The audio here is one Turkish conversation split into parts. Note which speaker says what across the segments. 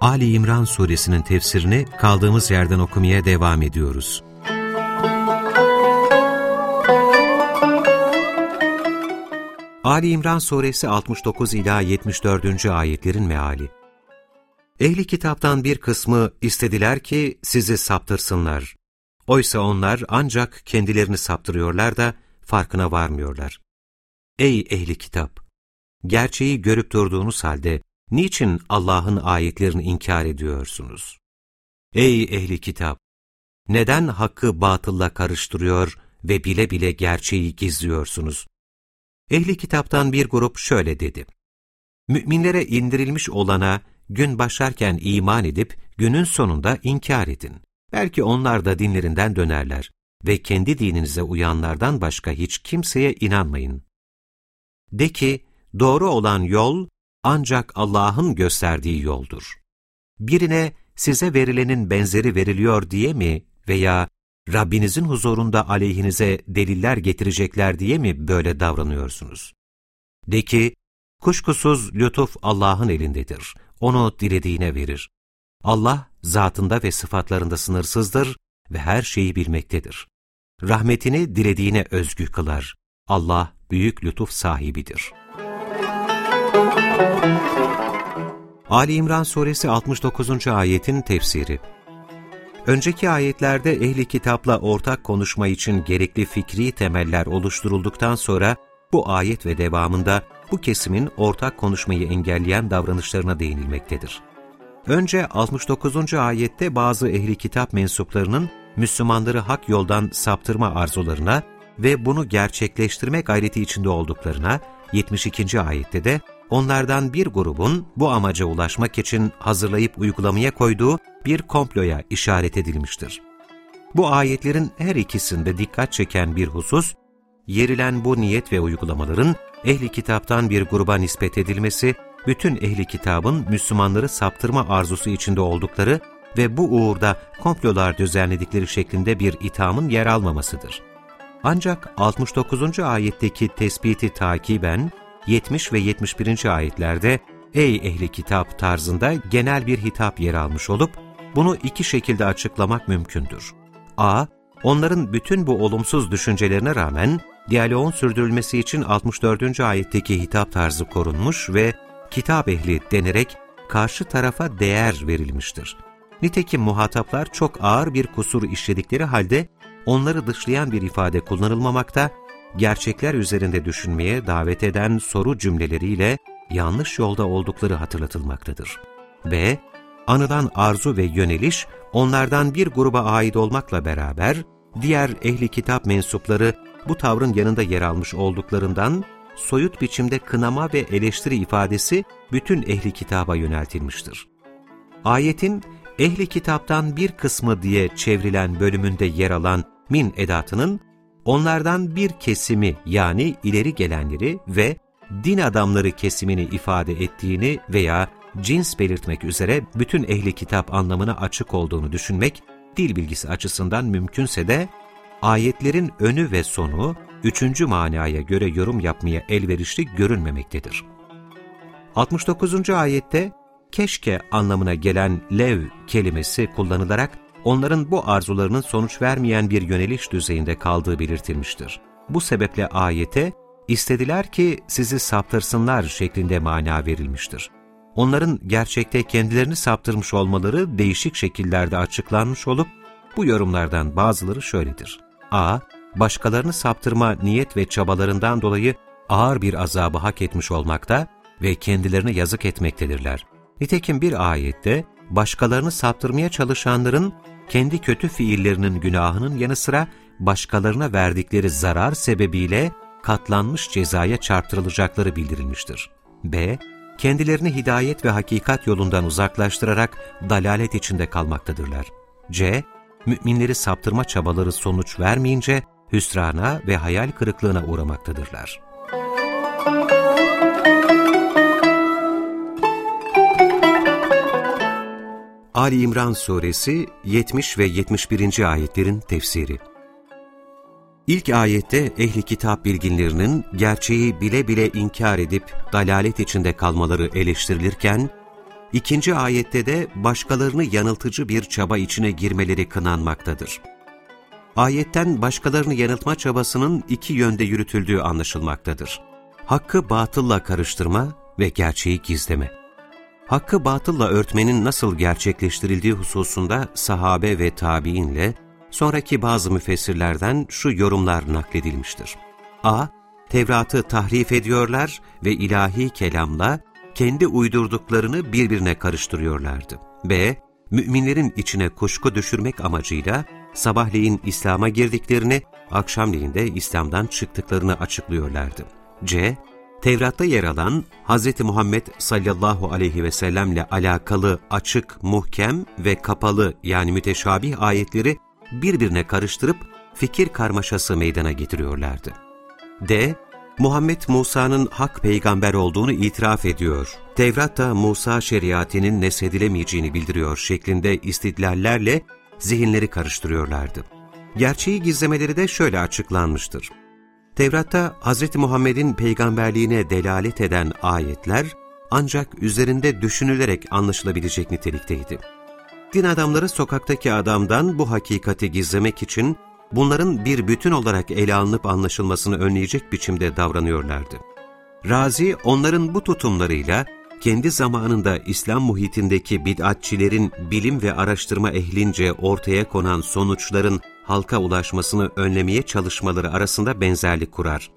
Speaker 1: Ali İmran suresinin tefsirini kaldığımız yerden okumaya devam ediyoruz. Ali İmran suresi 69 ila 74. ayetlerin meali. Ehli kitaptan bir kısmı istediler ki sizi saptırsınlar. Oysa onlar ancak kendilerini saptırıyorlar da farkına varmıyorlar. Ey ehli kitap! Gerçeği görüp durduğunuz halde niçin Allah'ın ayetlerini inkar ediyorsunuz? Ey ehli kitap! Neden hakkı batılla karıştırıyor ve bile bile gerçeği gizliyorsunuz? Ehli kitaptan bir grup şöyle dedi. Müminlere indirilmiş olana gün başlarken iman edip günün sonunda inkar edin. Belki onlar da dinlerinden dönerler ve kendi dininize uyanlardan başka hiç kimseye inanmayın. De ki, doğru olan yol ancak Allah'ın gösterdiği yoldur. Birine size verilenin benzeri veriliyor diye mi veya Rabbinizin huzurunda aleyhinize deliller getirecekler diye mi böyle davranıyorsunuz? De ki, kuşkusuz lütuf Allah'ın elindedir. Onu dilediğine verir. Allah, zatında ve sıfatlarında sınırsızdır ve her şeyi bilmektedir. Rahmetini dilediğine özgü kılar. Allah, büyük lütuf sahibidir. Ali İmran Suresi 69. ayetin tefsiri Önceki ayetlerde ehli kitapla ortak konuşma için gerekli fikri temeller oluşturulduktan sonra bu ayet ve devamında bu kesimin ortak konuşmayı engelleyen davranışlarına değinilmektedir. Önce 69. ayette bazı ehli kitap mensuplarının Müslümanları hak yoldan saptırma arzularına ve bunu gerçekleştirme gayreti içinde olduklarına, 72. ayette de onlardan bir grubun bu amaca ulaşmak için hazırlayıp uygulamaya koyduğu bir komploya işaret edilmiştir. Bu ayetlerin her ikisinde dikkat çeken bir husus, yerilen bu niyet ve uygulamaların ehli kitaptan bir gruba nispet edilmesi, bütün ehli kitabın Müslümanları saptırma arzusu içinde oldukları ve bu uğurda komplolar düzenledikleri şeklinde bir ithamın yer almamasıdır. Ancak 69. ayetteki tespiti takiben 70 ve 71. ayetlerde ''Ey ehli kitap'' tarzında genel bir hitap yer almış olup bunu iki şekilde açıklamak mümkündür. a. Onların bütün bu olumsuz düşüncelerine rağmen diyaloğun sürdürülmesi için 64. ayetteki hitap tarzı korunmuş ve kitap ehli denerek karşı tarafa değer verilmiştir. Nitekim muhataplar çok ağır bir kusur işledikleri halde onları dışlayan bir ifade kullanılmamakta, gerçekler üzerinde düşünmeye davet eden soru cümleleriyle yanlış yolda oldukları hatırlatılmaktadır. B. Anılan arzu ve yöneliş, onlardan bir gruba ait olmakla beraber, diğer ehli kitap mensupları bu tavrın yanında yer almış olduklarından, soyut biçimde kınama ve eleştiri ifadesi bütün ehli kitaba yöneltilmiştir. Ayetin ehli kitaptan bir kısmı diye çevrilen bölümünde yer alan min edatının onlardan bir kesimi yani ileri gelenleri ve din adamları kesimini ifade ettiğini veya cins belirtmek üzere bütün ehli kitap anlamına açık olduğunu düşünmek, dil bilgisi açısından mümkünse de ayetlerin önü ve sonu üçüncü manaya göre yorum yapmaya elverişli görünmemektedir. 69. ayette keşke anlamına gelen lev kelimesi kullanılarak onların bu arzularının sonuç vermeyen bir yöneliş düzeyinde kaldığı belirtilmiştir. Bu sebeple ayete, istediler ki sizi saptırsınlar şeklinde mana verilmiştir. Onların gerçekte kendilerini saptırmış olmaları değişik şekillerde açıklanmış olup, bu yorumlardan bazıları şöyledir. a. Başkalarını saptırma niyet ve çabalarından dolayı ağır bir azabı hak etmiş olmakta ve kendilerine yazık etmektedirler. Nitekim bir ayette, başkalarını saptırmaya çalışanların kendi kötü fiillerinin günahının yanı sıra başkalarına verdikleri zarar sebebiyle katlanmış cezaya çarptırılacakları bildirilmiştir. B. kendilerini hidayet ve hakikat yolundan uzaklaştırarak dalalet içinde kalmaktadırlar. C. Müminleri saptırma çabaları sonuç vermeyince hüsrana ve hayal kırıklığına uğramaktadırlar. Ali İmran Suresi 70 ve 71. ayetlerin tefsiri İlk ayette ehli kitap bilginlerinin gerçeği bile bile inkar edip dalalet içinde kalmaları eleştirilirken, ikinci ayette de başkalarını yanıltıcı bir çaba içine girmeleri kınanmaktadır. Ayetten başkalarını yanıltma çabasının iki yönde yürütüldüğü anlaşılmaktadır. Hakkı batılla karıştırma ve gerçeği gizleme. Hakkı batılla örtmenin nasıl gerçekleştirildiği hususunda sahabe ve tabiinle, sonraki bazı müfessirlerden şu yorumlar nakledilmiştir. A. Tevrat'ı tahrif ediyorlar ve ilahi kelamla kendi uydurduklarını birbirine karıştırıyorlardı. B. Müminlerin içine kuşku düşürmek amacıyla sabahleyin İslam'a girdiklerini, akşamleyin de İslam'dan çıktıklarını açıklıyorlardı. C. Tevrat'ta yer alan Hz. Muhammed sallallahu aleyhi ve sellemle alakalı açık, muhkem ve kapalı yani müteşabih ayetleri birbirine karıştırıp fikir karmaşası meydana getiriyorlardı. D. Muhammed Musa'nın hak peygamber olduğunu itiraf ediyor. Tevrat da Musa şeriatinin nesedilemeyeceğini bildiriyor şeklinde istidlallerle zihinleri karıştırıyorlardı. Gerçeği gizlemeleri de şöyle açıklanmıştır. Tevrat'ta Hz. Muhammed'in peygamberliğine delalet eden ayetler ancak üzerinde düşünülerek anlaşılabilecek nitelikteydi. Din adamları sokaktaki adamdan bu hakikati gizlemek için bunların bir bütün olarak ele alınıp anlaşılmasını önleyecek biçimde davranıyorlardı. Razi onların bu tutumlarıyla kendi zamanında İslam muhitindeki bid'atçilerin bilim ve araştırma ehlince ortaya konan sonuçların halka ulaşmasını önlemeye çalışmaları arasında benzerlik kurar.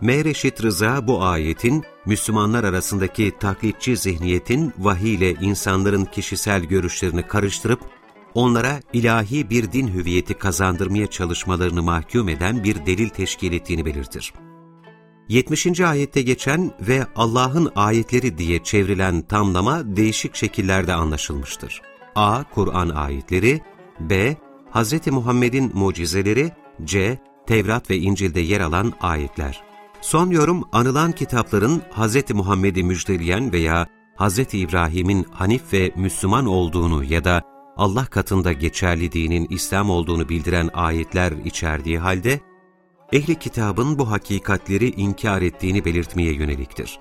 Speaker 1: Mehreşit Rıza bu ayetin, Müslümanlar arasındaki taklitçi zihniyetin vahiy ile insanların kişisel görüşlerini karıştırıp, onlara ilahi bir din hüviyeti kazandırmaya çalışmalarını mahkum eden bir delil teşkil ettiğini belirtir. 70. ayette geçen ve Allah'ın ayetleri diye çevrilen tamlama değişik şekillerde anlaşılmıştır. A. Kur'an ayetleri B. Hz. Muhammed'in mucizeleri C. Tevrat ve İncil'de yer alan ayetler Son yorum anılan kitapların Hz. Muhammed'i müjdeleyen veya Hz. İbrahim'in Hanif ve Müslüman olduğunu ya da Allah katında geçerli dinin İslam olduğunu bildiren ayetler içerdiği halde, ehli kitabın bu hakikatleri inkar ettiğini belirtmeye yöneliktir.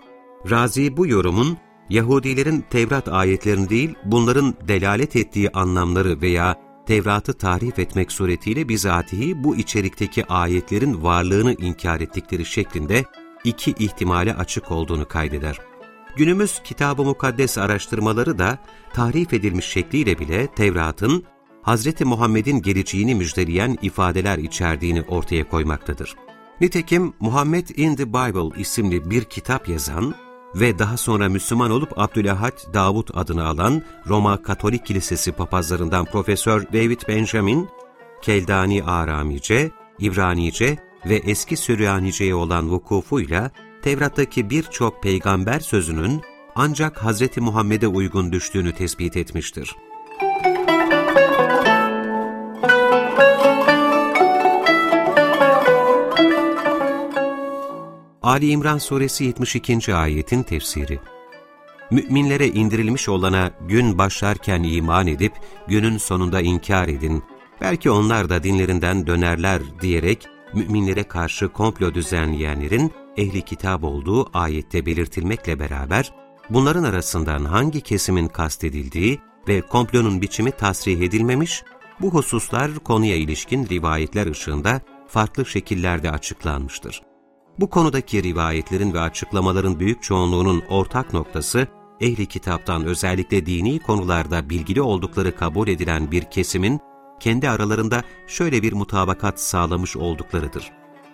Speaker 1: Razi bu yorumun, Yahudilerin Tevrat ayetlerini değil, bunların delalet ettiği anlamları veya Tevrat'ı tahrif etmek suretiyle bizatihi bu içerikteki ayetlerin varlığını inkar ettikleri şeklinde iki ihtimale açık olduğunu kaydeder. Günümüz Kitab-ı Mukaddes araştırmaları da tahrif edilmiş şekliyle bile Tevrat'ın Hz. Muhammed'in geleceğini müjdeleyen ifadeler içerdiğini ortaya koymaktadır. Nitekim Muhammed in the Bible isimli bir kitap yazan ve daha sonra Müslüman olup Abdülahad Davut adını alan Roma Katolik Kilisesi papazlarından Profesör David Benjamin, Keldani Aramice, İbranice ve eski Süryanice'ye olan vukufuyla Tevrat'taki birçok peygamber sözünün ancak Hz. Muhammed'e uygun düştüğünü tespit etmiştir. Ali İmran Suresi 72. ayetin tefsiri Müminlere indirilmiş olana gün başlarken iman edip günün sonunda inkar edin. Belki onlar da dinlerinden dönerler diyerek müminlere karşı komplo düzenleyenlerin ehli kitap olduğu ayette belirtilmekle beraber bunların arasından hangi kesimin kastedildiği ve komplonun biçimi tasrih edilmemiş, bu hususlar konuya ilişkin rivayetler ışığında farklı şekillerde açıklanmıştır. Bu konudaki rivayetlerin ve açıklamaların büyük çoğunluğunun ortak noktası, ehli kitaptan özellikle dini konularda bilgili oldukları kabul edilen bir kesimin, kendi aralarında şöyle bir mutabakat sağlamış olduklarıdır.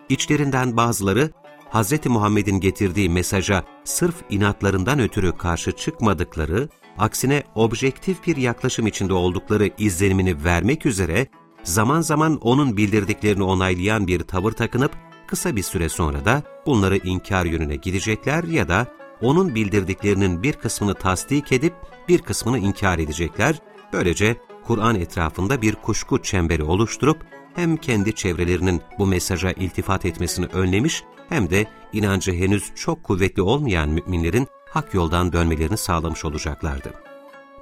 Speaker 1: İçlerinden bazıları, Hz. Muhammed'in getirdiği mesaja sırf inatlarından ötürü karşı çıkmadıkları, aksine objektif bir yaklaşım içinde oldukları izlenimini vermek üzere, zaman zaman onun bildirdiklerini onaylayan bir tavır takınıp, kısa bir süre sonra da bunları inkar yönüne gidecekler ya da onun bildirdiklerinin bir kısmını tasdik edip bir kısmını inkar edecekler. Böylece Kur'an etrafında bir kuşku çemberi oluşturup hem kendi çevrelerinin bu mesaja iltifat etmesini önlemiş hem de inancı henüz çok kuvvetli olmayan müminlerin hak yoldan dönmelerini sağlamış olacaklardı.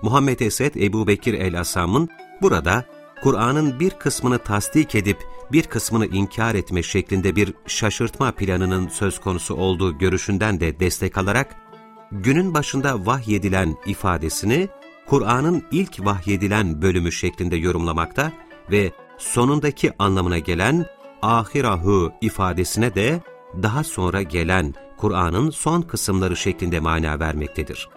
Speaker 1: Muhammed Esed Ebu Bekir el-Asam'ın burada Kur'an'ın bir kısmını tasdik edip bir kısmını inkar etme şeklinde bir şaşırtma planının söz konusu olduğu görüşünden de destek alarak, günün başında vahyedilen ifadesini Kur'an'ın ilk vahyedilen bölümü şeklinde yorumlamakta ve sonundaki anlamına gelen ahirahu ifadesine de daha sonra gelen Kur'an'ın son kısımları şeklinde mana vermektedir.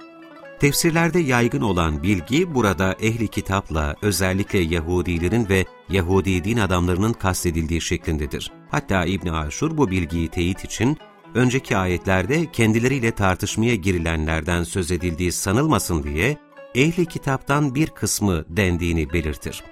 Speaker 1: Tefsirlerde yaygın olan bilgi burada ehli kitapla özellikle Yahudilerin ve Yahudi din adamlarının kastedildiği şeklindedir. Hatta İbn Aşur bu bilgiyi teyit için önceki ayetlerde kendileriyle tartışmaya girilenlerden söz edildiği sanılmasın diye ehli kitaptan bir kısmı dendiğini belirtir.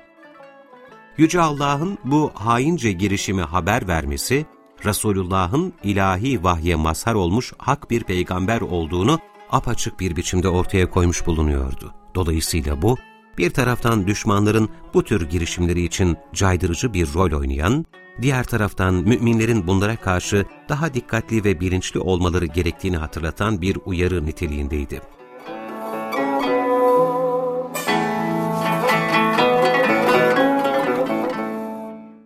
Speaker 1: Yüce Allah'ın bu haince girişimi haber vermesi, Resulullah'ın ilahi vahye mazhar olmuş hak bir peygamber olduğunu apaçık bir biçimde ortaya koymuş bulunuyordu. Dolayısıyla bu, bir taraftan düşmanların bu tür girişimleri için caydırıcı bir rol oynayan, diğer taraftan müminlerin bunlara karşı daha dikkatli ve bilinçli olmaları gerektiğini hatırlatan bir uyarı niteliğindeydi.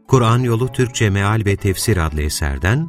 Speaker 1: Kur'an Yolu Türkçe Meal ve Tefsir adlı eserden